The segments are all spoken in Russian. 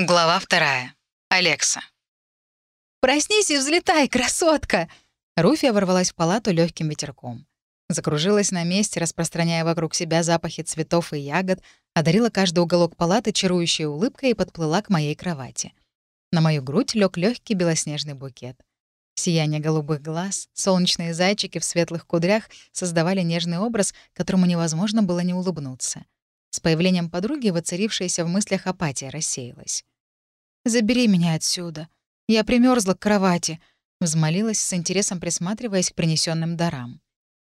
Глава вторая. Алекса. «Проснись и взлетай, красотка!» Руфия ворвалась в палату легким ветерком. Закружилась на месте, распространяя вокруг себя запахи цветов и ягод, одарила каждый уголок палаты чарующей улыбкой и подплыла к моей кровати. На мою грудь лег легкий белоснежный букет. Сияние голубых глаз, солнечные зайчики в светлых кудрях создавали нежный образ, которому невозможно было не улыбнуться. С появлением подруги воцарившаяся в мыслях апатия рассеялась. «Забери меня отсюда. Я примерзла к кровати», — взмолилась с интересом, присматриваясь к принесенным дарам.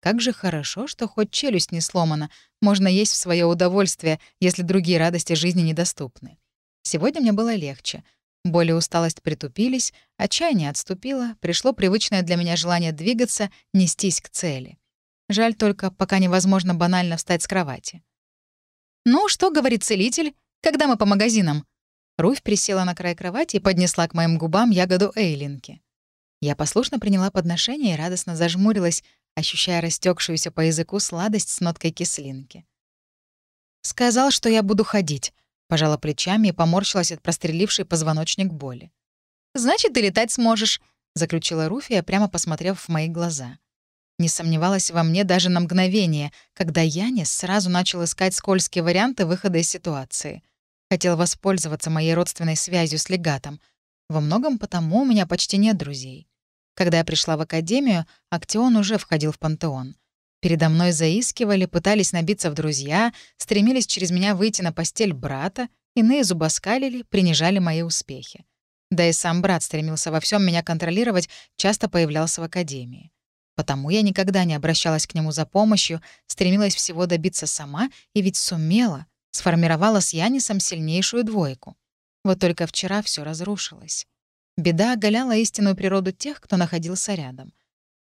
Как же хорошо, что хоть челюсть не сломана, можно есть в свое удовольствие, если другие радости жизни недоступны. Сегодня мне было легче. Боль и усталость притупились, отчаяние отступило, пришло привычное для меня желание двигаться, нестись к цели. Жаль только, пока невозможно банально встать с кровати. «Ну, что говорит целитель? Когда мы по магазинам?» Руфь присела на край кровати и поднесла к моим губам ягоду эйлинки. Я послушно приняла подношение и радостно зажмурилась, ощущая растекшуюся по языку сладость с ноткой кислинки. «Сказал, что я буду ходить», — пожала плечами и поморщилась от прострелившей позвоночник боли. «Значит, ты летать сможешь», — заключила Руфия, прямо посмотрев в мои глаза. Не сомневалась во мне даже на мгновение, когда Янис сразу начал искать скользкие варианты выхода из ситуации. Хотел воспользоваться моей родственной связью с легатом. Во многом потому у меня почти нет друзей. Когда я пришла в академию, Актион уже входил в пантеон. Передо мной заискивали, пытались набиться в друзья, стремились через меня выйти на постель брата, иные зубоскалили, принижали мои успехи. Да и сам брат стремился во всем меня контролировать, часто появлялся в академии. Потому я никогда не обращалась к нему за помощью, стремилась всего добиться сама и ведь сумела, сформировала с Янисом сильнейшую двойку. Вот только вчера все разрушилось. Беда оголяла истинную природу тех, кто находился рядом.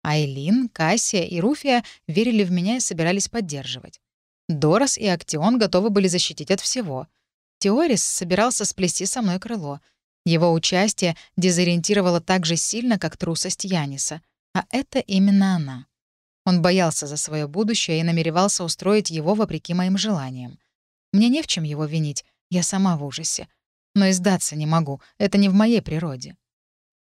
Айлин, Кассия и Руфия верили в меня и собирались поддерживать. Дорос и Актион готовы были защитить от всего. Теорис собирался сплести со мной крыло. Его участие дезориентировало так же сильно, как трусость Яниса — а это именно она. Он боялся за свое будущее и намеревался устроить его вопреки моим желаниям. Мне не в чем его винить, я сама в ужасе. Но и сдаться не могу, это не в моей природе.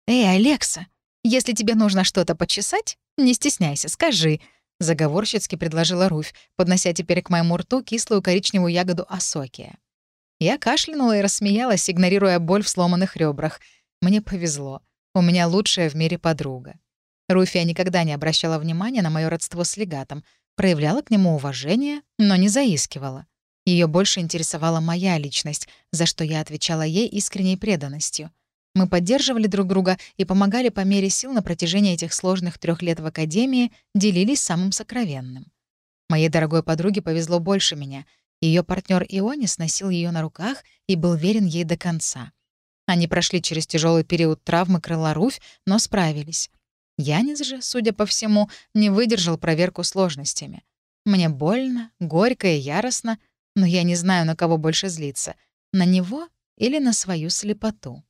«Эй, Алекса, если тебе нужно что-то почесать, не стесняйся, скажи», — заговорщицки предложила Руфь, поднося теперь к моему рту кислую коричневую ягоду осокия. Я кашлянула и рассмеялась, игнорируя боль в сломанных ребрах. Мне повезло. У меня лучшая в мире подруга. Руфия никогда не обращала внимания на мое родство с легатом, проявляла к нему уважение, но не заискивала. Ее больше интересовала моя личность, за что я отвечала ей искренней преданностью. Мы поддерживали друг друга и помогали по мере сил на протяжении этих сложных трех лет в академии, делились самым сокровенным. Моей дорогой подруге повезло больше меня. Ее партнер Ионис носил ее на руках и был верен ей до конца. Они прошли через тяжелый период травмы крыла Руфь, но справились. Янис же, судя по всему, не выдержал проверку сложностями. Мне больно, горько и яростно, но я не знаю, на кого больше злиться — на него или на свою слепоту.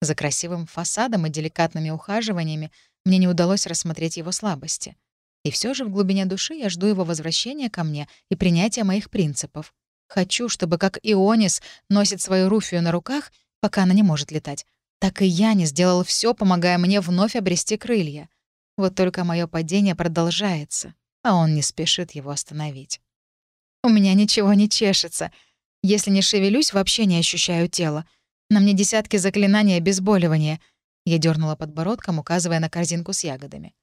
За красивым фасадом и деликатными ухаживаниями мне не удалось рассмотреть его слабости. И все же в глубине души я жду его возвращения ко мне и принятия моих принципов. Хочу, чтобы, как Ионис носит свою Руфию на руках, пока она не может летать, так и я сделал все, помогая мне вновь обрести крылья. Вот только мое падение продолжается, а он не спешит его остановить. У меня ничего не чешется. Если не шевелюсь, вообще не ощущаю тела. На мне десятки заклинаний обезболивания. Я дернула подбородком, указывая на корзинку с ягодами.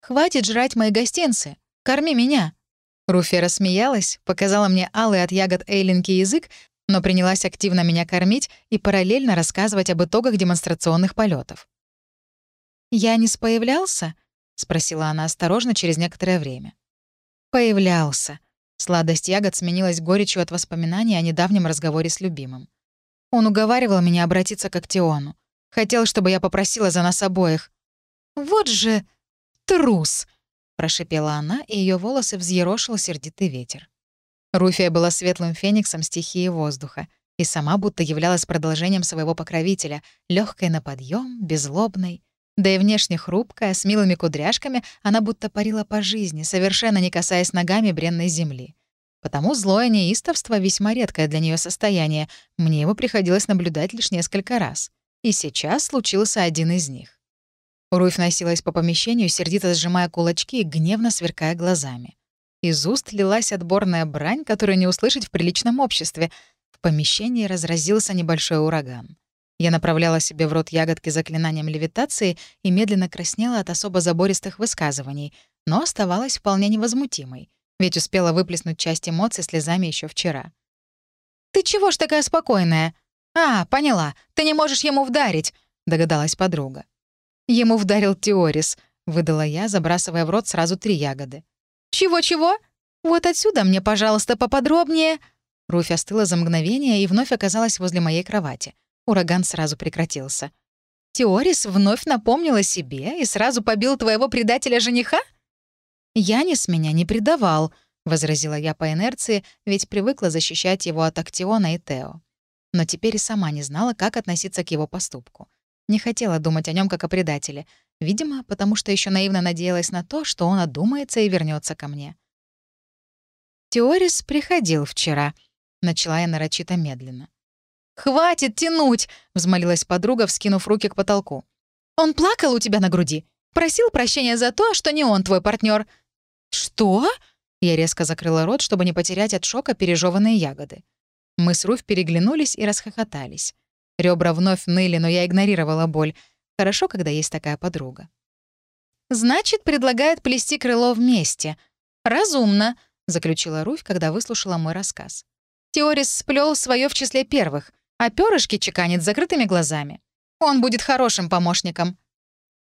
«Хватит жрать мои гостинцы! Корми меня!» Руфи рассмеялась, показала мне алый от ягод Эйлинки язык, но принялась активно меня кормить и параллельно рассказывать об итогах демонстрационных полетов. «Я не появлялся?» — спросила она осторожно через некоторое время. «Появлялся». Сладость ягод сменилась горечью от воспоминаний о недавнем разговоре с любимым. Он уговаривал меня обратиться к Актиону. Хотел, чтобы я попросила за нас обоих. «Вот же трус!» — прошипела она, и ее волосы взъерошил сердитый ветер. Руфия была светлым фениксом стихии воздуха и сама будто являлась продолжением своего покровителя, легкой на подъем, безлобной. Да и внешне хрупкая, с милыми кудряшками, она будто парила по жизни, совершенно не касаясь ногами бренной земли. Потому злое неистовство — весьма редкое для нее состояние. Мне его приходилось наблюдать лишь несколько раз. И сейчас случился один из них. Руфь носилась по помещению, сердито сжимая кулачки и гневно сверкая глазами. Из уст лилась отборная брань, которую не услышать в приличном обществе. В помещении разразился небольшой ураган. Я направляла себе в рот ягодки заклинанием левитации и медленно краснела от особо забористых высказываний, но оставалась вполне невозмутимой, ведь успела выплеснуть часть эмоций слезами еще вчера. «Ты чего ж такая спокойная?» «А, поняла, ты не можешь ему вдарить», — догадалась подруга. «Ему вдарил Теорис», — выдала я, забрасывая в рот сразу три ягоды. «Чего-чего? Вот отсюда мне, пожалуйста, поподробнее». Руфь остыла за мгновение и вновь оказалась возле моей кровати. Ураган сразу прекратился. «Теорис вновь напомнил о себе и сразу побил твоего предателя-жениха?» «Янис меня не предавал», — возразила я по инерции, ведь привыкла защищать его от Актиона и Тео. Но теперь и сама не знала, как относиться к его поступку. Не хотела думать о нем как о предателе. Видимо, потому что еще наивно надеялась на то, что он одумается и вернется ко мне. «Теорис приходил вчера», — начала я нарочито медленно. «Хватит тянуть!» — взмолилась подруга, вскинув руки к потолку. «Он плакал у тебя на груди. Просил прощения за то, что не он твой партнер. «Что?» Я резко закрыла рот, чтобы не потерять от шока пережеванные ягоды. Мы с Руфь переглянулись и расхохотались. Ребра вновь ныли, но я игнорировала боль. Хорошо, когда есть такая подруга. «Значит, предлагает плести крыло вместе. Разумно», — заключила Руфь, когда выслушала мой рассказ. Теорис сплел свое в числе первых, а перышки чеканит с закрытыми глазами. Он будет хорошим помощником.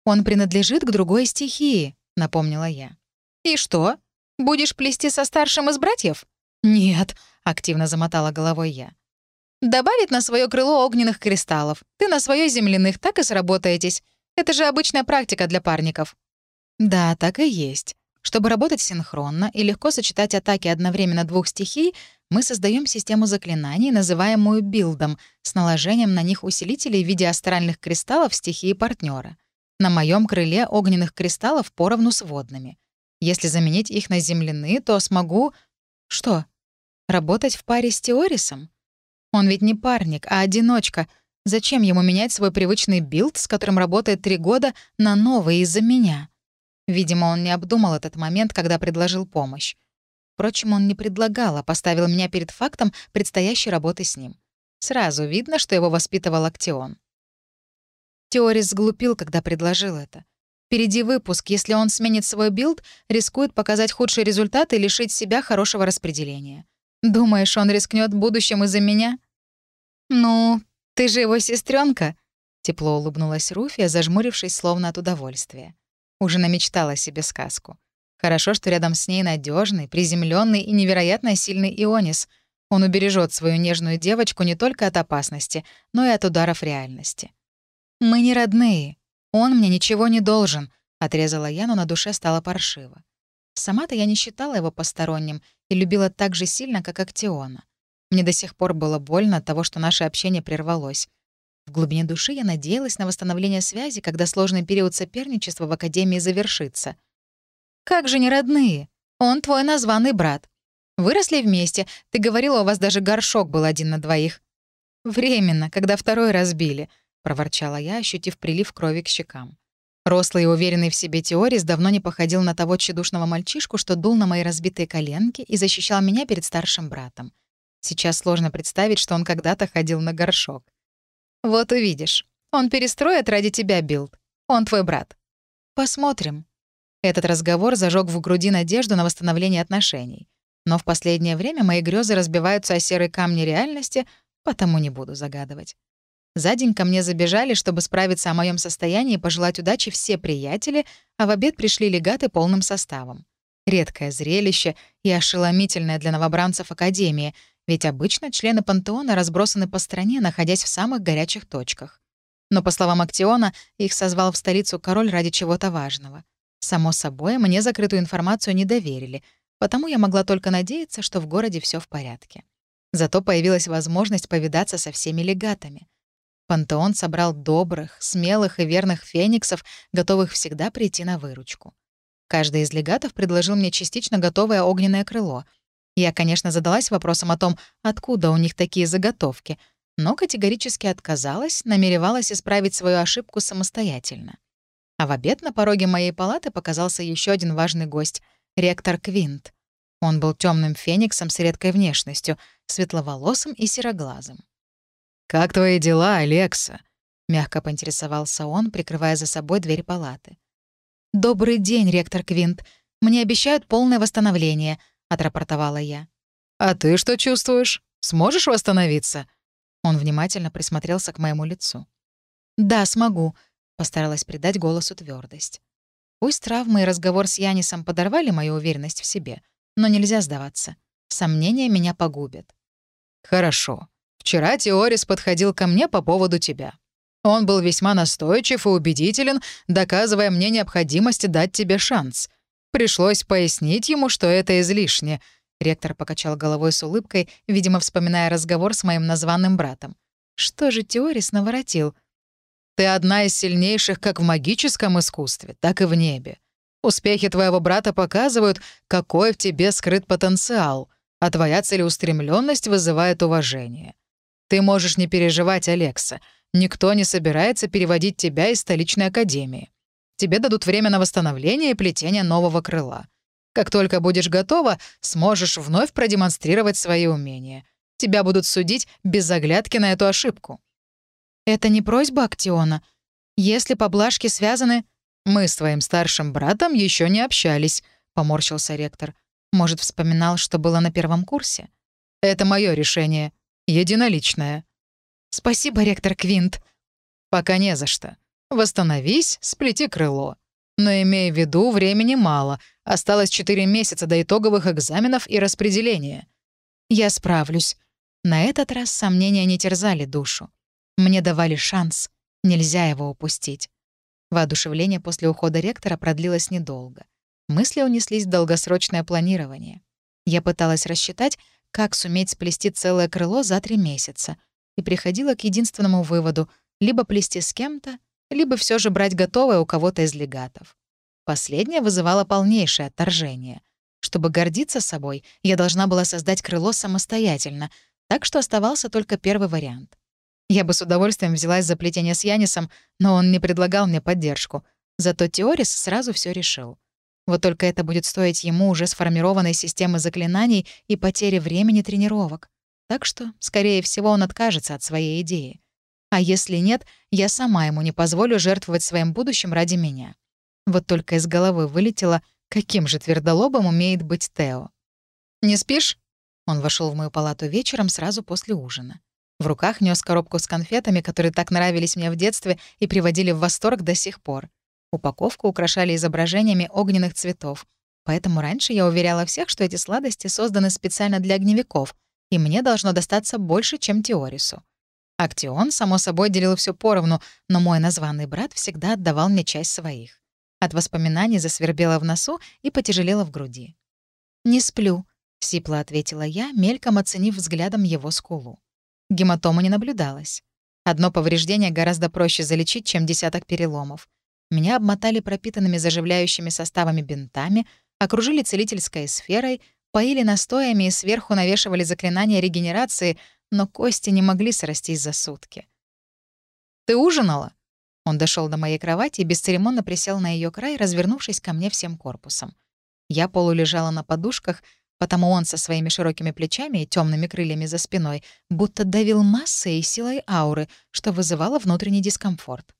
«Он принадлежит к другой стихии», — напомнила я. «И что? Будешь плести со старшим из братьев?» «Нет», — активно замотала головой я. «Добавить на свое крыло огненных кристаллов. Ты на свое земляных так и сработаетесь. Это же обычная практика для парников». «Да, так и есть. Чтобы работать синхронно и легко сочетать атаки одновременно двух стихий, мы создаем систему заклинаний, называемую билдом, с наложением на них усилителей в виде астральных кристаллов стихии партнера. На моем крыле огненных кристаллов поровну с водными. Если заменить их на земляные, то смогу... Что? Работать в паре с Теорисом? Он ведь не парник, а одиночка. Зачем ему менять свой привычный билд, с которым работает три года, на новый из-за меня? Видимо, он не обдумал этот момент, когда предложил помощь. Впрочем, он не предлагал, а поставил меня перед фактом предстоящей работы с ним. Сразу видно, что его воспитывал Актион. Теорис сглупил, когда предложил это. Впереди выпуск. Если он сменит свой билд, рискует показать худший результат и лишить себя хорошего распределения. Думаешь, он рискнет будущим из-за меня? Ну, ты же его сестренка. Тепло улыбнулась Руфия, зажмурившись словно от удовольствия. Уже намечтала себе сказку. Хорошо, что рядом с ней надежный, приземленный и невероятно сильный Ионис. Он убережет свою нежную девочку не только от опасности, но и от ударов реальности. Мы не родные, «Он мне ничего не должен», — отрезала я, но на душе стало паршиво. Сама-то я не считала его посторонним и любила так же сильно, как Актиона. Мне до сих пор было больно от того, что наше общение прервалось. В глубине души я надеялась на восстановление связи, когда сложный период соперничества в Академии завершится. «Как же не родные? Он твой названный брат. Выросли вместе. Ты говорила, у вас даже горшок был один на двоих. Временно, когда второй разбили», — проворчала я, ощутив прилив крови к щекам. Рослый и уверенный в себе Теорис давно не походил на того тщедушного мальчишку, что дул на мои разбитые коленки и защищал меня перед старшим братом. Сейчас сложно представить, что он когда-то ходил на горшок. «Вот увидишь. Он перестроит ради тебя билд. Он твой брат. Посмотрим». Этот разговор зажег в груди надежду на восстановление отношений. Но в последнее время мои грезы разбиваются о серые камни реальности, потому не буду загадывать. За день ко мне забежали, чтобы справиться о моем состоянии и пожелать удачи все приятели, а в обед пришли легаты полным составом. Редкое зрелище и ошеломительное для новобранцев Академии, ведь обычно члены пантеона разбросаны по стране, находясь в самых горячих точках. Но, по словам Актиона, их созвал в столицу король ради чего-то важного. Само собой, мне закрытую информацию не доверили, потому я могла только надеяться, что в городе все в порядке. Зато появилась возможность повидаться со всеми легатами — Пантеон собрал добрых, смелых и верных фениксов, готовых всегда прийти на выручку. Каждый из легатов предложил мне частично готовое огненное крыло. Я, конечно, задалась вопросом о том, откуда у них такие заготовки, но категорически отказалась, намеревалась исправить свою ошибку самостоятельно. А в обед на пороге моей палаты показался еще один важный гость — ректор Квинт. Он был темным фениксом с редкой внешностью, светловолосым и сероглазым. «Как твои дела, Алекса?» — мягко поинтересовался он, прикрывая за собой дверь палаты. «Добрый день, ректор Квинт. Мне обещают полное восстановление», — отрапортовала я. «А ты что чувствуешь? Сможешь восстановиться?» Он внимательно присмотрелся к моему лицу. «Да, смогу», — постаралась придать голосу твердость. Пусть травмы и разговор с Янисом подорвали мою уверенность в себе, но нельзя сдаваться. Сомнения меня погубят. «Хорошо. Вчера Теорис подходил ко мне по поводу тебя. Он был весьма настойчив и убедителен, доказывая мне необходимость дать тебе шанс. Пришлось пояснить ему, что это излишне. Ректор покачал головой с улыбкой, видимо, вспоминая разговор с моим названным братом. Что же Теорис наворотил? Ты одна из сильнейших как в магическом искусстве, так и в небе. Успехи твоего брата показывают, какой в тебе скрыт потенциал, а твоя целеустремленность вызывает уважение. Ты можешь не переживать, Алекса. Никто не собирается переводить тебя из столичной академии. Тебе дадут время на восстановление и плетение нового крыла. Как только будешь готова, сможешь вновь продемонстрировать свои умения. Тебя будут судить без оглядки на эту ошибку. Это не просьба Актиона. Если поблажки связаны... Мы с твоим старшим братом еще не общались, поморщился ректор. Может, вспоминал, что было на первом курсе? Это мое решение. Единоличное. Спасибо, ректор Квинт. Пока не за что. Восстановись, сплети крыло. Но имей в виду, времени мало. Осталось 4 месяца до итоговых экзаменов и распределения. Я справлюсь. На этот раз сомнения не терзали душу. Мне давали шанс. Нельзя его упустить. Воодушевление после ухода ректора продлилось недолго. Мысли унеслись в долгосрочное планирование. Я пыталась рассчитать, как суметь сплести целое крыло за три месяца, и приходила к единственному выводу — либо плести с кем-то, либо все же брать готовое у кого-то из легатов. Последнее вызывало полнейшее отторжение. Чтобы гордиться собой, я должна была создать крыло самостоятельно, так что оставался только первый вариант. Я бы с удовольствием взялась за плетение с Янисом, но он не предлагал мне поддержку. Зато Теорис сразу все решил. Вот только это будет стоить ему уже сформированной системы заклинаний и потери времени тренировок. Так что, скорее всего, он откажется от своей идеи. А если нет, я сама ему не позволю жертвовать своим будущим ради меня. Вот только из головы вылетело, каким же твердолобом умеет быть Тео. «Не спишь?» Он вошел в мою палату вечером сразу после ужина. В руках нес коробку с конфетами, которые так нравились мне в детстве и приводили в восторг до сих пор. Упаковку украшали изображениями огненных цветов. Поэтому раньше я уверяла всех, что эти сладости созданы специально для огневиков, и мне должно достаться больше, чем Теорису. Актион, само собой, делил все поровну, но мой названный брат всегда отдавал мне часть своих. От воспоминаний засвербело в носу и потяжелело в груди. «Не сплю», — сипло ответила я, мельком оценив взглядом его скулу. Гематома не наблюдалось. Одно повреждение гораздо проще залечить, чем десяток переломов. Меня обмотали пропитанными заживляющими составами бинтами, окружили целительской сферой, поили настоями и сверху навешивали заклинания регенерации — но кости не могли срастись за сутки. «Ты ужинала?» Он дошел до моей кровати и бесцеремонно присел на ее край, развернувшись ко мне всем корпусом. Я полулежала на подушках, потому он со своими широкими плечами и темными крыльями за спиной будто давил массой и силой ауры, что вызывало внутренний дискомфорт.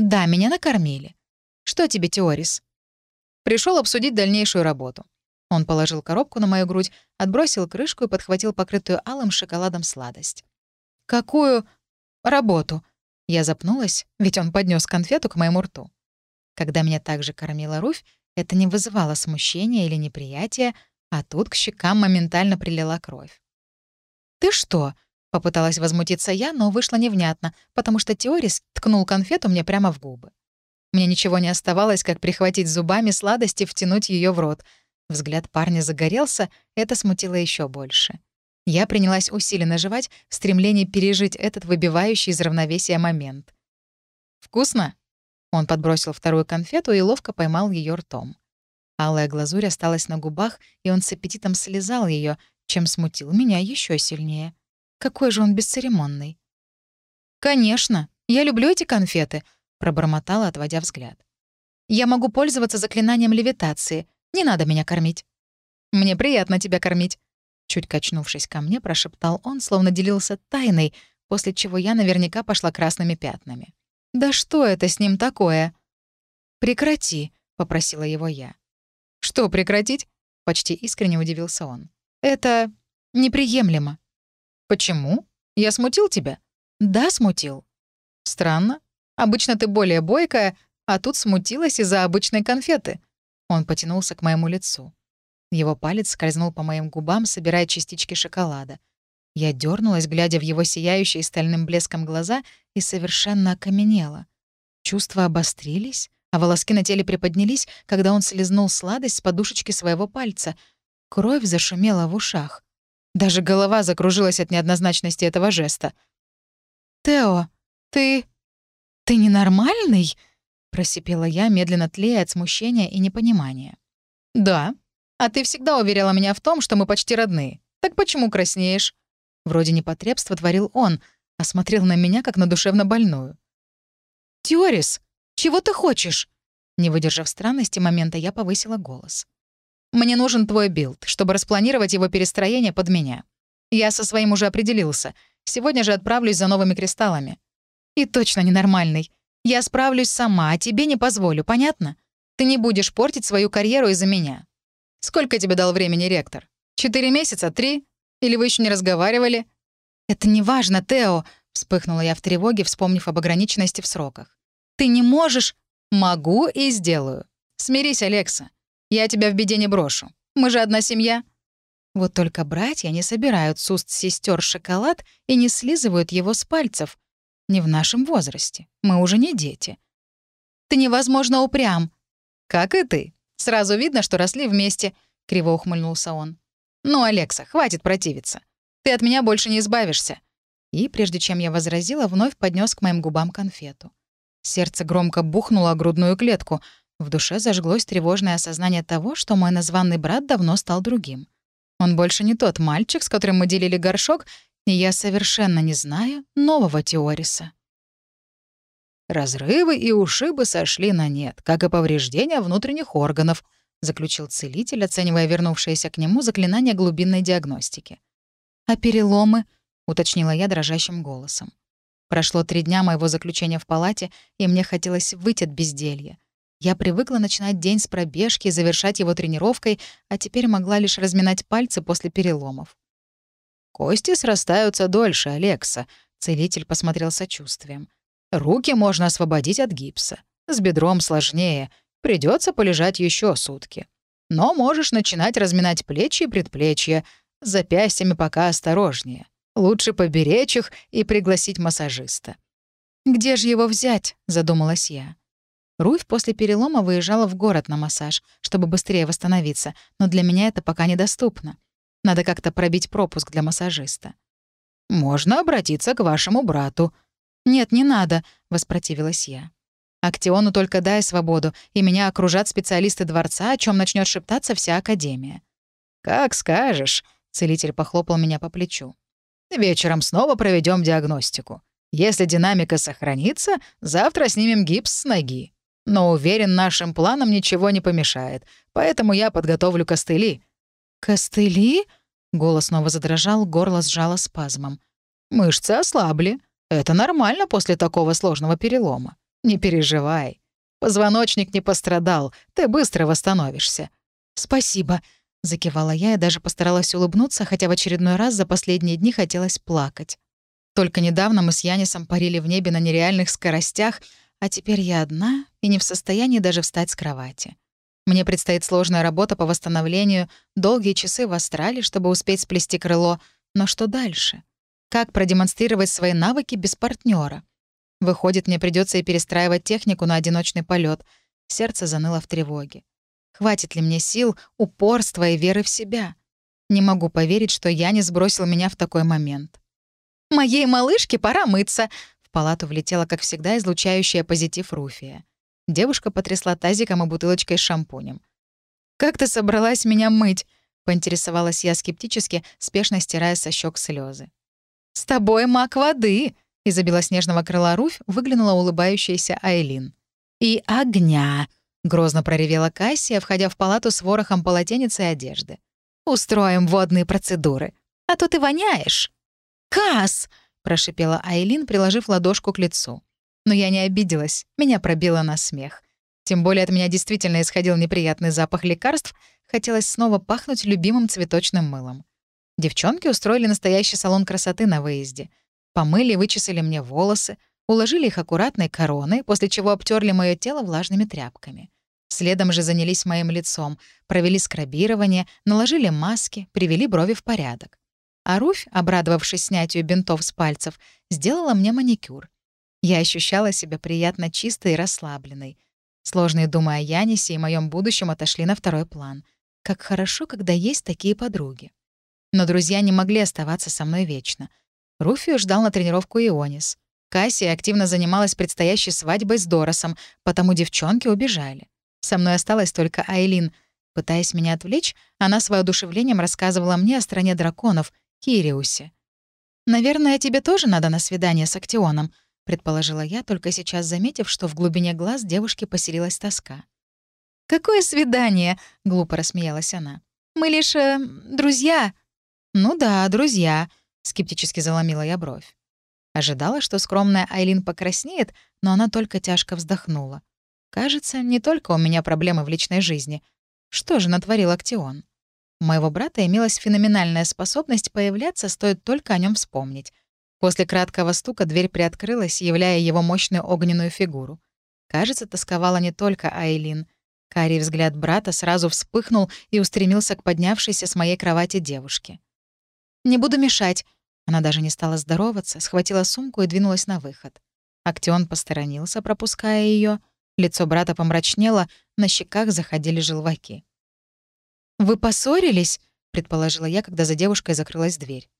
«Да, меня накормили. Что тебе, Теорис?» Пришел обсудить дальнейшую работу. Он положил коробку на мою грудь, отбросил крышку и подхватил покрытую алым шоколадом сладость. «Какую работу?» Я запнулась, ведь он поднес конфету к моему рту. Когда меня также кормила Руфь, это не вызывало смущения или неприятия, а тут к щекам моментально прилила кровь. «Ты что?» — попыталась возмутиться я, но вышло невнятно, потому что Теорис ткнул конфету мне прямо в губы. Мне ничего не оставалось, как прихватить зубами сладость и втянуть ее в рот — Взгляд парня загорелся, это смутило еще больше. Я принялась усиленно жевать в стремлении пережить этот выбивающий из равновесия момент. «Вкусно?» Он подбросил вторую конфету и ловко поймал ее ртом. Алая глазурь осталась на губах, и он с аппетитом слезал ее, чем смутил меня еще сильнее. Какой же он бесцеремонный. «Конечно, я люблю эти конфеты», — пробормотала, отводя взгляд. «Я могу пользоваться заклинанием левитации. Не надо меня кормить». «Мне приятно тебя кормить», — чуть качнувшись ко мне, прошептал он, словно делился тайной, после чего я наверняка пошла красными пятнами. «Да что это с ним такое?» «Прекрати», — попросила его я. «Что прекратить?» — почти искренне удивился он. «Это неприемлемо». «Почему? Я смутил тебя?» «Да, смутил». «Странно. Обычно ты более бойкая, а тут смутилась из-за обычной конфеты». Он потянулся к моему лицу. Его палец скользнул по моим губам, собирая частички шоколада. Я дернулась, глядя в его сияющие стальным блеском глаза, и совершенно окаменела. Чувства обострились, а волоски на теле приподнялись, когда он слезнул сладость с подушечки своего пальца. Кровь зашумела в ушах. Даже голова закружилась от неоднозначности этого жеста. «Тео, ты... ты ненормальный?» — просипела я, медленно тлея от смущения и непонимания. «Да. А ты всегда уверяла меня в том, что мы почти родные. Так почему краснеешь?» Вроде непотребства творил он, а смотрел на меня, как на душевно больную. «Теорис, чего ты хочешь?» Не выдержав странности момента, я повысила голос. «Мне нужен твой билд, чтобы распланировать его перестроение под меня. Я со своим уже определился. Сегодня же отправлюсь за новыми кристаллами. И точно ненормальный. Я справлюсь сама, а тебе не позволю, понятно? Ты не будешь портить свою карьеру из-за меня. Сколько тебе дал времени ректор? Четыре месяца? Три? Или вы еще не разговаривали?» «Это не важно, Тео», — вспыхнула я в тревоге, вспомнив об ограниченности в сроках. «Ты не можешь...» «Могу и сделаю. Смирись, Алекса. Я тебя в беде не брошу. Мы же одна семья». Вот только братья не собирают с уст сестер шоколад и не слизывают его с пальцев. Не в нашем возрасте. Мы уже не дети. «Ты невозможно упрям». «Как и ты. Сразу видно, что росли вместе», — криво ухмыльнулся он. «Ну, Алекса, хватит противиться. Ты от меня больше не избавишься». И, прежде чем я возразила, вновь поднес к моим губам конфету. Сердце громко бухнуло о грудную клетку. В душе зажглось тревожное осознание того, что мой названный брат давно стал другим. Он больше не тот мальчик, с которым мы делили горшок, и я совершенно не знаю нового Теориса. «Разрывы и ушибы сошли на нет, как и повреждения внутренних органов», — заключил целитель, оценивая вернувшееся к нему заклинание глубинной диагностики. «А переломы?» — уточнила я дрожащим голосом. Прошло три дня моего заключения в палате, и мне хотелось выйти от безделья. Я привыкла начинать день с пробежки и завершать его тренировкой, а теперь могла лишь разминать пальцы после переломов. «Кости срастаются дольше, Алекса», — целитель посмотрел сочувствием. «Руки можно освободить от гипса. С бедром сложнее. Придется полежать еще сутки. Но можешь начинать разминать плечи и предплечья. С запястьями пока осторожнее. Лучше поберечь их и пригласить массажиста». «Где же его взять?» — задумалась я. Руфь после перелома выезжала в город на массаж, чтобы быстрее восстановиться, но для меня это пока недоступно. Надо как-то пробить пропуск для массажиста. «Можно обратиться к вашему брату». «Нет, не надо», — воспротивилась я. Актиону только дай свободу, и меня окружат специалисты дворца, о чем начнет шептаться вся Академия. «Как скажешь», — целитель похлопал меня по плечу. «Вечером снова проведем диагностику. Если динамика сохранится, завтра снимем гипс с ноги. Но уверен, нашим планам ничего не помешает, поэтому я подготовлю костыли». «Костыли?» — голос снова задрожал, горло сжало спазмом. «Мышцы ослабли. Это нормально после такого сложного перелома. Не переживай. Позвоночник не пострадал, ты быстро восстановишься». «Спасибо», — закивала я и даже постаралась улыбнуться, хотя в очередной раз за последние дни хотелось плакать. Только недавно мы с Янисом парили в небе на нереальных скоростях, а теперь я одна и не в состоянии даже встать с кровати. Мне предстоит сложная работа по восстановлению, долгие часы в астрале, чтобы успеть сплести крыло. Но что дальше? Как продемонстрировать свои навыки без партнера? Выходит, мне придется и перестраивать технику на одиночный полет. Сердце заныло в тревоге. Хватит ли мне сил, упорства и веры в себя? Не могу поверить, что я не сбросил меня в такой момент. «Моей малышке пора мыться», в палату влетела, как всегда, излучающая позитив Руфия. Девушка потрясла тазиком и бутылочкой с шампунем. «Как ты собралась меня мыть?» — поинтересовалась я скептически, спешно стирая со щек слезы. «С тобой мак воды!» — из-за белоснежного крыла Руфь выглянула улыбающаяся Айлин. «И огня!» — грозно проревела Кассия, входя в палату с ворохом полотенец и одежды. «Устроим водные процедуры, а то ты воняешь!» «Касс!» — прошипела Айлин, приложив ладошку к лицу. Но я не обиделась, меня пробило на смех. Тем более от меня действительно исходил неприятный запах лекарств, хотелось снова пахнуть любимым цветочным мылом. Девчонки устроили настоящий салон красоты на выезде. Помыли и вычесали мне волосы, уложили их аккуратной короной, после чего обтерли мое тело влажными тряпками. Следом же занялись моим лицом, провели скрабирование, наложили маски, привели брови в порядок. А Руфь, обрадовавшись снятию бинтов с пальцев, сделала мне маникюр. Я ощущала себя приятно чистой и расслабленной. Сложные думы о Янисе и моем будущем отошли на второй план. Как хорошо, когда есть такие подруги. Но друзья не могли оставаться со мной вечно. Руфию ждал на тренировку Ионис. Кассия активно занималась предстоящей свадьбой с Доросом, потому девчонки убежали. Со мной осталась только Айлин. Пытаясь меня отвлечь, она с воодушевлением рассказывала мне о стране драконов, Кириусе. «Наверное, тебе тоже надо на свидание с Актионом», — предположила я, только сейчас заметив, что в глубине глаз девушки поселилась тоска. «Какое свидание?» — глупо рассмеялась она. «Мы лишь... Э, друзья». «Ну да, друзья», — скептически заломила я бровь. Ожидала, что скромная Айлин покраснеет, но она только тяжко вздохнула. Кажется, не только у меня проблемы в личной жизни. Что же натворил Актион? У моего брата имелась феноменальная способность появляться, стоит только о нем вспомнить. После краткого стука дверь приоткрылась, являя его мощную огненную фигуру. Кажется, тосковала не только Айлин. Карий взгляд брата сразу вспыхнул и устремился к поднявшейся с моей кровати девушке. «Не буду мешать». Она даже не стала здороваться, схватила сумку и двинулась на выход. Актион посторонился, пропуская ее. Лицо брата помрачнело, на щеках заходили желваки. «Вы поссорились?» — предположила я, когда за девушкой закрылась дверь.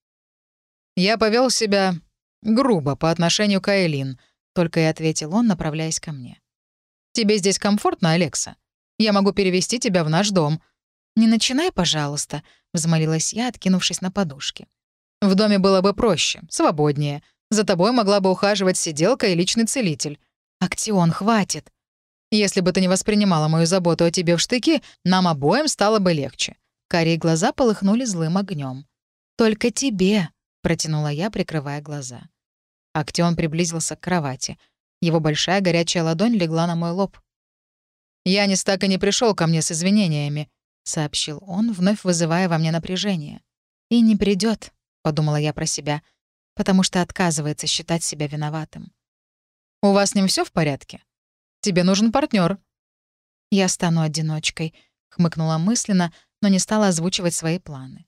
«Я повел себя грубо по отношению к Айлин», — только и ответил он, направляясь ко мне. «Тебе здесь комфортно, Алекса? Я могу перевести тебя в наш дом». «Не начинай, пожалуйста», — взмолилась я, откинувшись на подушке. «В доме было бы проще, свободнее. За тобой могла бы ухаживать сиделка и личный целитель». «Актион, хватит». «Если бы ты не воспринимала мою заботу о тебе в штыки, нам обоим стало бы легче». Карие глаза полыхнули злым огнем. «Только тебе», — протянула я, прикрывая глаза. Актион приблизился к кровати. Его большая горячая ладонь легла на мой лоб. «Янис так и не пришел ко мне с извинениями», — сообщил он, вновь вызывая во мне напряжение. «И не придет, подумала я про себя, потому что отказывается считать себя виноватым. «У вас с ним все в порядке? Тебе нужен партнер. «Я стану одиночкой», — хмыкнула мысленно, но не стала озвучивать свои планы.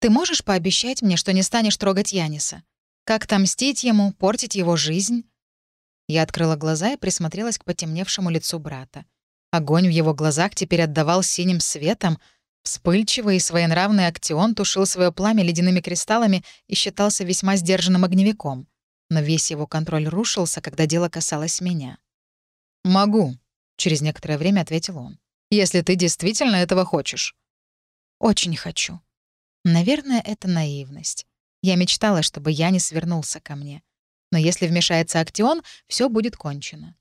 Ты можешь пообещать мне, что не станешь трогать Яниса? Как-то мстить ему, портить его жизнь?» Я открыла глаза и присмотрелась к потемневшему лицу брата. Огонь в его глазах теперь отдавал синим светом. Вспыльчивый и своенравный Актион тушил свое пламя ледяными кристаллами и считался весьма сдержанным огневиком. Но весь его контроль рушился, когда дело касалось меня. «Могу», — через некоторое время ответил он. «Если ты действительно этого хочешь». «Очень хочу», Наверное, это наивность. Я мечтала, чтобы Янис вернулся ко мне. Но если вмешается Актион, все будет кончено.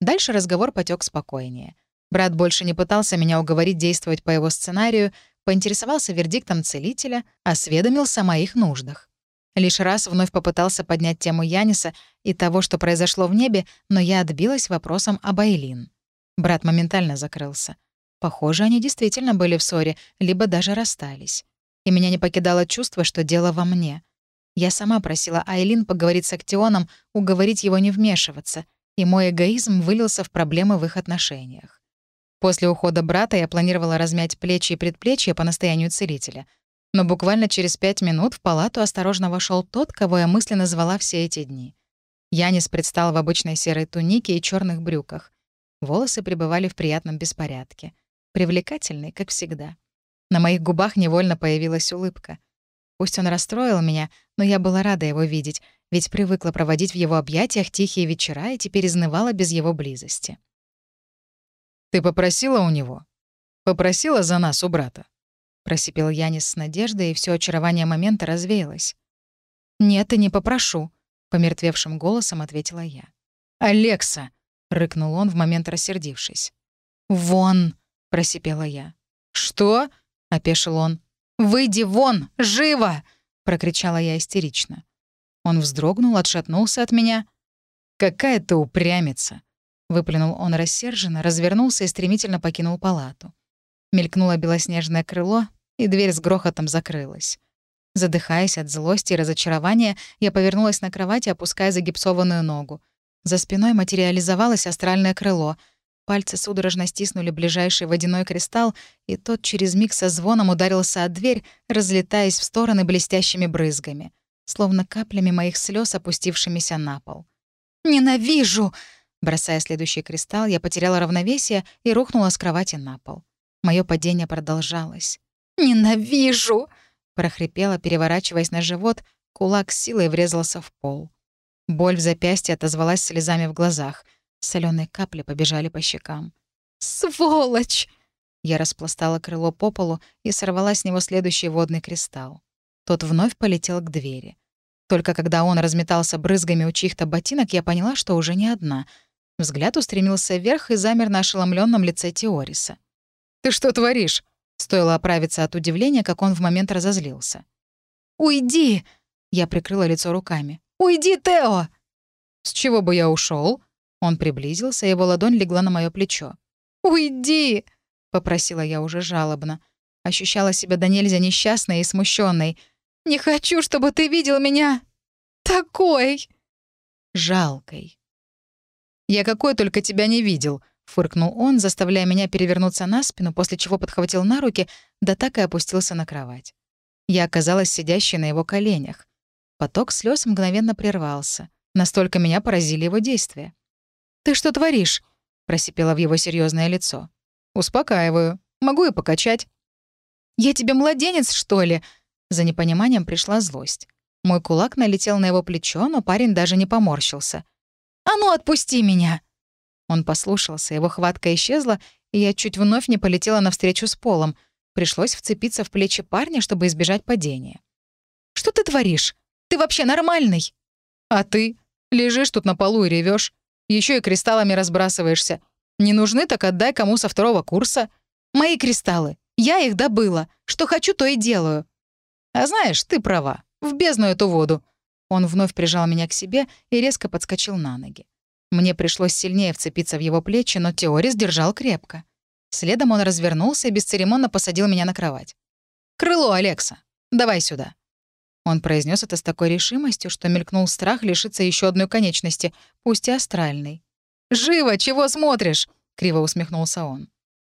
Дальше разговор потек спокойнее. Брат больше не пытался меня уговорить действовать по его сценарию, поинтересовался вердиктом целителя, осведомился о моих нуждах. Лишь раз вновь попытался поднять тему Яниса и того, что произошло в небе, но я отбилась вопросом об Айлин. Брат моментально закрылся. Похоже, они действительно были в ссоре, либо даже расстались и меня не покидало чувство, что дело во мне. Я сама просила Айлин поговорить с Актионом, уговорить его не вмешиваться, и мой эгоизм вылился в проблемы в их отношениях. После ухода брата я планировала размять плечи и предплечья по настоянию целителя. Но буквально через пять минут в палату осторожно вошел тот, кого я мысленно звала все эти дни. Янис предстал в обычной серой тунике и черных брюках. Волосы пребывали в приятном беспорядке. Привлекательный, как всегда. На моих губах невольно появилась улыбка. Пусть он расстроил меня, но я была рада его видеть, ведь привыкла проводить в его объятиях тихие вечера и теперь изнывала без его близости. «Ты попросила у него?» Попросила за нас у брата. Просипел Янис с надеждой, и все очарование момента развеялось. «Нет, и не попрошу», — помертвевшим голосом ответила я. «Алекса!» — рыкнул он в момент рассердившись. «Вон!» — просипела я. «Что?» — опешил он. «Выйди вон! Живо!» — прокричала я истерично. Он вздрогнул, отшатнулся от меня. «Какая ты упрямица!» — выплюнул он рассерженно, развернулся и стремительно покинул палату. Мелькнуло белоснежное крыло, и дверь с грохотом закрылась. Задыхаясь от злости и разочарования, я повернулась на кровати, опуская загипсованную ногу. За спиной материализовалось астральное крыло. Пальцы судорожно стиснули ближайший водяной кристалл, и тот через миг со звоном ударился от дверь, разлетаясь в стороны блестящими брызгами, словно каплями моих слез, опустившимися на пол. «Ненавижу!» Бросая следующий кристалл, я потеряла равновесие и рухнула с кровати на пол. Мое падение продолжалось. «Ненавижу!» — прохрипела, переворачиваясь на живот, кулак с силой врезался в пол. Боль в запястье отозвалась слезами в глазах. Соленые капли побежали по щекам. «Сволочь!» Я распластала крыло по полу и сорвала с него следующий водный кристалл. Тот вновь полетел к двери. Только когда он разметался брызгами у чьих-то ботинок, я поняла, что уже не одна. Взгляд устремился вверх и замер на ошеломленном лице Теориса. «Ты что творишь?» Стоило оправиться от удивления, как он в момент разозлился. «Уйди!» Я прикрыла лицо руками. «Уйди, Тео!» «С чего бы я ушел? Он приблизился, его ладонь легла на мое плечо. «Уйди!» — попросила я уже жалобно. Ощущала себя до нельзя несчастной и смущенной. «Не хочу, чтобы ты видел меня такой!» Жалкой. «Я какой только тебя не видел!» Фыркнул он, заставляя меня перевернуться на спину, после чего подхватил на руки, да так и опустился на кровать. Я оказалась сидящей на его коленях. Поток слез мгновенно прервался. Настолько меня поразили его действия. «Ты что творишь?» — просипела в его серьезное лицо. «Успокаиваю. Могу и покачать». «Я тебе младенец, что ли?» За непониманием пришла злость. Мой кулак налетел на его плечо, но парень даже не поморщился. «А ну, отпусти меня!» Он послушался, его хватка исчезла, и я чуть вновь не полетела навстречу с полом. Пришлось вцепиться в плечи парня, чтобы избежать падения. «Что ты творишь? Ты вообще нормальный?» «А ты? Лежишь тут на полу и ревешь. Еще и кристаллами разбрасываешься. Не нужны, так отдай кому со второго курса». «Мои кристаллы. Я их добыла. Что хочу, то и делаю». «А знаешь, ты права. В бездну эту воду». Он вновь прижал меня к себе и резко подскочил на ноги. Мне пришлось сильнее вцепиться в его плечи, но Теорис держал крепко. Следом он развернулся и бесцеремонно посадил меня на кровать. «Крыло, Алекса! Давай сюда!» Он произнес это с такой решимостью, что мелькнул страх лишиться еще одной конечности, пусть и астральной. «Живо! Чего смотришь?» — криво усмехнулся он.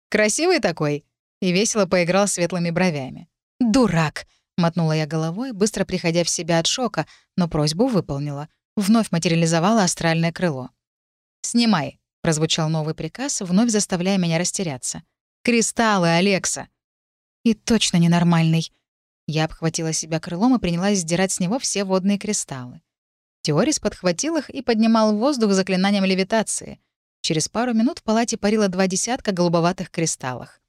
«Красивый такой?» и весело поиграл светлыми бровями. «Дурак!» — мотнула я головой, быстро приходя в себя от шока, но просьбу выполнила. Вновь материализовала астральное крыло. «Снимай», — прозвучал новый приказ, вновь заставляя меня растеряться. «Кристаллы, Алекса!» «И точно ненормальный». Я обхватила себя крылом и принялась сдирать с него все водные кристаллы. Теорис подхватил их и поднимал в воздух заклинанием левитации. Через пару минут в палате парило два десятка голубоватых кристаллов.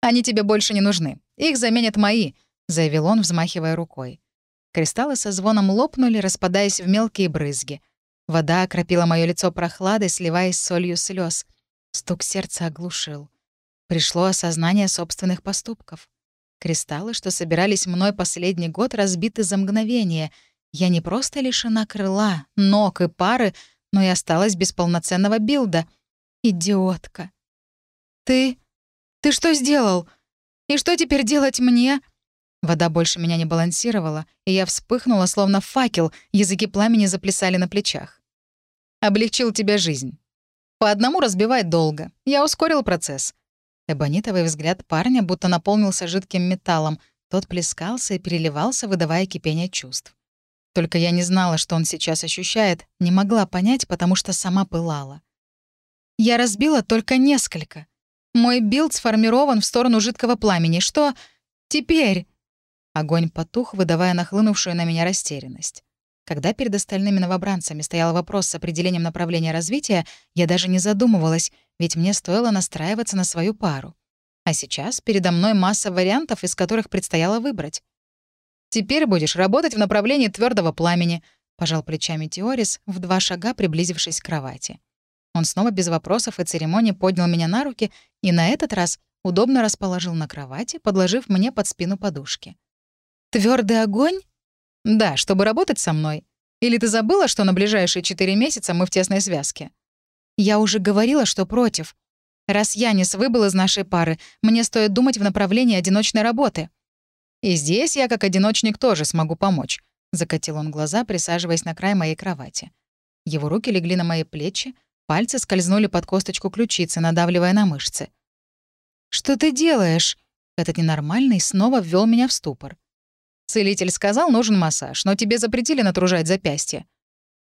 «Они тебе больше не нужны. Их заменят мои», — заявил он, взмахивая рукой. Кристаллы со звоном лопнули, распадаясь в мелкие брызги. Вода окропила мое лицо прохладой, сливаясь с солью слез. Стук сердца оглушил. Пришло осознание собственных поступков. Кристаллы, что собирались мной последний год, разбиты за мгновение. Я не просто лишена крыла, ног и пары, но и осталась без полноценного билда. Идиотка. «Ты... ты что сделал? И что теперь делать мне?» Вода больше меня не балансировала, и я вспыхнула, словно факел, языки пламени заплясали на плечах. Облегчил тебе жизнь. По одному разбивать долго. Я ускорил процесс. Эбонитовый взгляд парня будто наполнился жидким металлом. Тот плескался и переливался, выдавая кипение чувств. Только я не знала, что он сейчас ощущает, не могла понять, потому что сама пылала. Я разбила только несколько. Мой билд сформирован в сторону жидкого пламени. Что теперь? Огонь потух, выдавая нахлынувшую на меня растерянность. Когда перед остальными новобранцами стоял вопрос с определением направления развития, я даже не задумывалась, ведь мне стоило настраиваться на свою пару. А сейчас передо мной масса вариантов, из которых предстояло выбрать. «Теперь будешь работать в направлении твердого пламени», — пожал плечами Теорис, в два шага приблизившись к кровати. Он снова без вопросов и церемоний поднял меня на руки и на этот раз удобно расположил на кровати, подложив мне под спину подушки. Твердый огонь?» «Да, чтобы работать со мной. Или ты забыла, что на ближайшие четыре месяца мы в тесной связке?» «Я уже говорила, что против. Раз Янис выбыл из нашей пары, мне стоит думать в направлении одиночной работы». И здесь я, как одиночник, тоже смогу помочь», — закатил он глаза, присаживаясь на край моей кровати. Его руки легли на мои плечи, пальцы скользнули под косточку ключицы, надавливая на мышцы. «Что ты делаешь?» Этот ненормальный снова ввел меня в ступор. Целитель сказал, нужен массаж, но тебе запретили натружать запястье.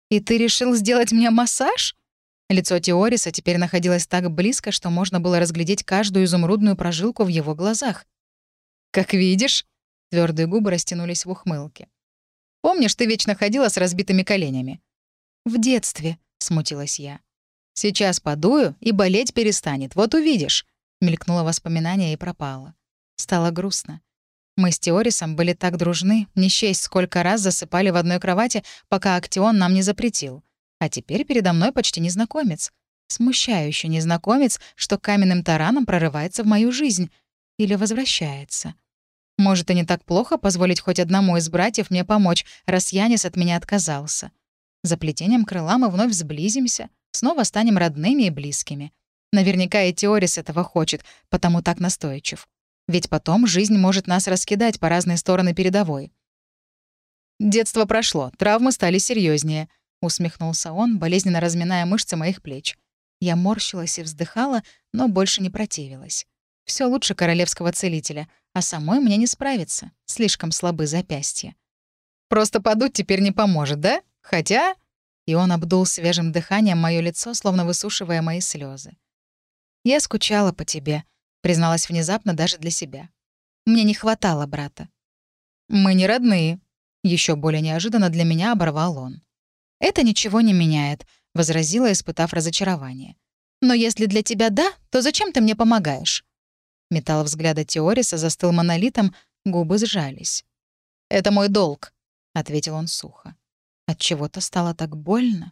«И ты решил сделать мне массаж?» Лицо Теориса теперь находилось так близко, что можно было разглядеть каждую изумрудную прожилку в его глазах. «Как видишь», Твердые губы растянулись в ухмылке. «Помнишь, ты вечно ходила с разбитыми коленями?» «В детстве», — смутилась я. «Сейчас подую, и болеть перестанет, вот увидишь», — мелькнуло воспоминание и пропало. Стало грустно. Мы с Теорисом были так дружны, не счесть, сколько раз засыпали в одной кровати, пока Актион нам не запретил. А теперь передо мной почти незнакомец. Смущающий незнакомец, что каменным тараном прорывается в мою жизнь. Или возвращается. Может, и не так плохо позволить хоть одному из братьев мне помочь, раз Янис от меня отказался. За плетением крыла мы вновь сблизимся, снова станем родными и близкими. Наверняка и Теорис этого хочет, потому так настойчив. Ведь потом жизнь может нас раскидать по разные стороны передовой. «Детство прошло, травмы стали серьезнее, усмехнулся он, болезненно разминая мышцы моих плеч. Я морщилась и вздыхала, но больше не противилась. Все лучше королевского целителя, а самой мне не справиться, слишком слабы запястья. Просто подуть теперь не поможет, да? Хотя...» И он обдул свежим дыханием мое лицо, словно высушивая мои слезы. «Я скучала по тебе», — призналась внезапно даже для себя. «Мне не хватало брата». «Мы не родные», — еще более неожиданно для меня оборвал он. «Это ничего не меняет», — возразила, испытав разочарование. «Но если для тебя да, то зачем ты мне помогаешь?» Металл взгляда Теориса застыл монолитом, губы сжались. «Это мой долг», — ответил он сухо. От чего то стало так больно.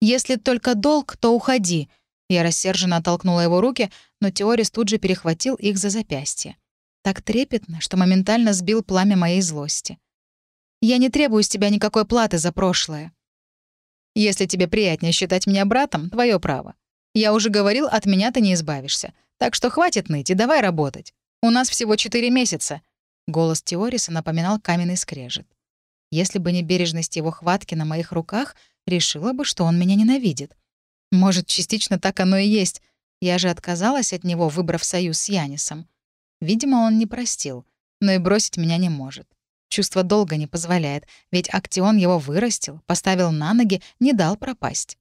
«Если только долг, то уходи», я рассерженно оттолкнула его руки, но Теорис тут же перехватил их за запястье. Так трепетно, что моментально сбил пламя моей злости. «Я не требую с тебя никакой платы за прошлое». «Если тебе приятнее считать меня братом, твое право. Я уже говорил, от меня ты не избавишься. Так что хватит ныть и давай работать. У нас всего четыре месяца». Голос Теориса напоминал каменный скрежет. Если бы не бережность его хватки на моих руках, решила бы, что он меня ненавидит. Может, частично так оно и есть. Я же отказалась от него, выбрав союз с Янисом. Видимо, он не простил, но и бросить меня не может. Чувство долга не позволяет, ведь Актион его вырастил, поставил на ноги, не дал пропасть.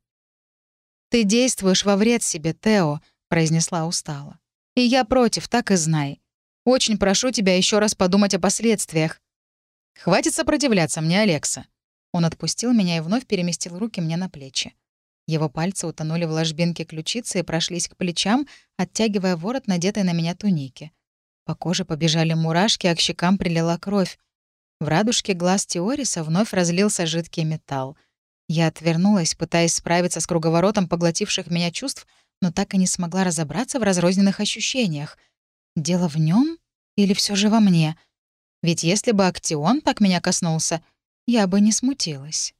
«Ты действуешь во вред себе, Тео», — произнесла устало. «И я против, так и знай. Очень прошу тебя еще раз подумать о последствиях». «Хватит сопротивляться мне, Алекса». Он отпустил меня и вновь переместил руки мне на плечи. Его пальцы утонули в ложбинке ключицы и прошлись к плечам, оттягивая ворот надетой на меня туники. По коже побежали мурашки, а к щекам прилила кровь. В радужке глаз Теориса вновь разлился жидкий металл. Я отвернулась, пытаясь справиться с круговоротом поглотивших меня чувств, но так и не смогла разобраться в разрозненных ощущениях. Дело в нем или все же во мне? Ведь если бы Актион так меня коснулся, я бы не смутилась.